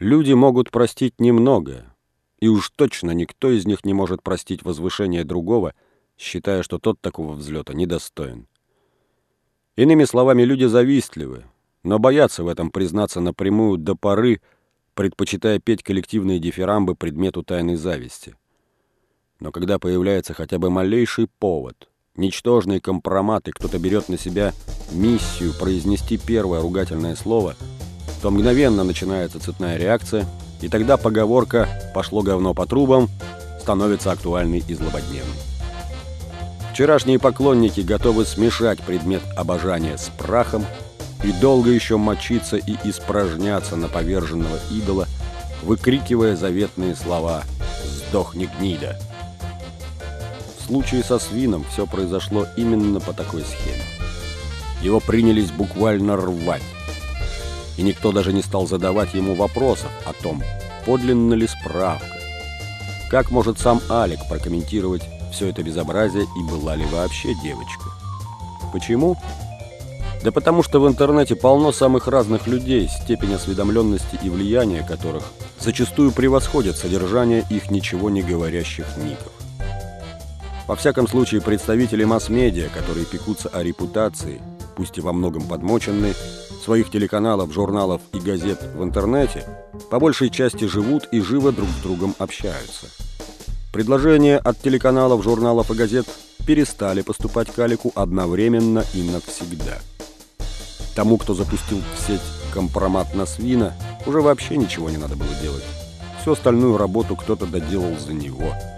Люди могут простить немного, и уж точно никто из них не может простить возвышение другого, считая, что тот такого взлета недостоин. Иными словами, люди завистливы, но боятся в этом признаться напрямую до поры, предпочитая петь коллективные дифирамбы предмету тайной зависти. Но когда появляется хотя бы малейший повод, ничтожный компромат, и кто-то берет на себя миссию произнести первое ругательное слово, то мгновенно начинается цветная реакция, и тогда поговорка «пошло говно по трубам» становится актуальной и злободневной. Вчерашние поклонники готовы смешать предмет обожания с прахом и долго еще мочиться и испражняться на поверженного идола, выкрикивая заветные слова «Сдохни, гнида!». В случае со свином все произошло именно по такой схеме. Его принялись буквально рвать. И никто даже не стал задавать ему вопросов о том, подлинна ли справка. Как может сам Алик прокомментировать все это безобразие и была ли вообще девочка? Почему? Да потому что в интернете полно самых разных людей, степень осведомленности и влияния которых зачастую превосходит содержание их ничего не говорящих ников. Во всяком случае, представители масс-медиа, которые пекутся о репутации, пусть и во многом подмоченной, своих телеканалов, журналов и газет в интернете, по большей части живут и живо друг с другом общаются. Предложения от телеканалов, журналов и газет перестали поступать к Алику одновременно и навсегда. Тому, кто запустил в сеть компромат на свина, уже вообще ничего не надо было делать. Всю остальную работу кто-то доделал за него –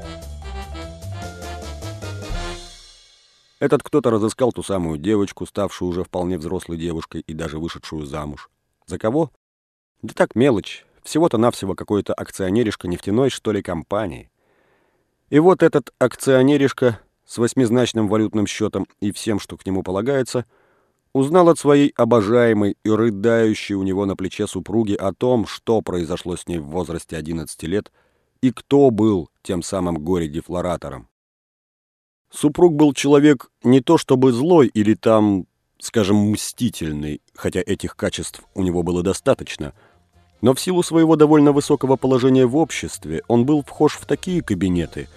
Этот кто-то разыскал ту самую девочку, ставшую уже вполне взрослой девушкой и даже вышедшую замуж. За кого? Да так мелочь. Всего-то навсего какой-то акционеришка нефтяной, что ли, компании. И вот этот акционеришка с восьмизначным валютным счетом и всем, что к нему полагается, узнал от своей обожаемой и рыдающей у него на плече супруги о том, что произошло с ней в возрасте 11 лет и кто был тем самым горе-дефлоратором. Супруг был человек не то чтобы злой или там, скажем, мстительный, хотя этих качеств у него было достаточно, но в силу своего довольно высокого положения в обществе он был вхож в такие кабинеты,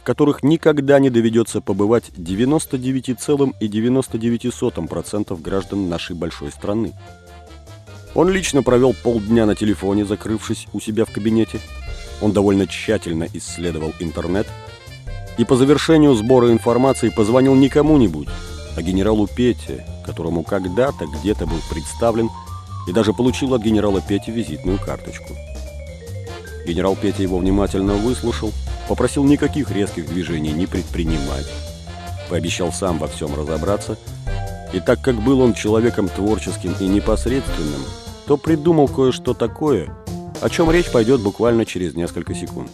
в которых никогда не доведется побывать 99,99% граждан нашей большой страны. Он лично провел полдня на телефоне, закрывшись у себя в кабинете. Он довольно тщательно исследовал интернет – и по завершению сбора информации позвонил не кому-нибудь, а генералу Пете, которому когда-то где-то был представлен и даже получил от генерала Пети визитную карточку. Генерал Петя его внимательно выслушал, попросил никаких резких движений не предпринимать, пообещал сам во всем разобраться, и так как был он человеком творческим и непосредственным, то придумал кое-что такое, о чем речь пойдет буквально через несколько секунд.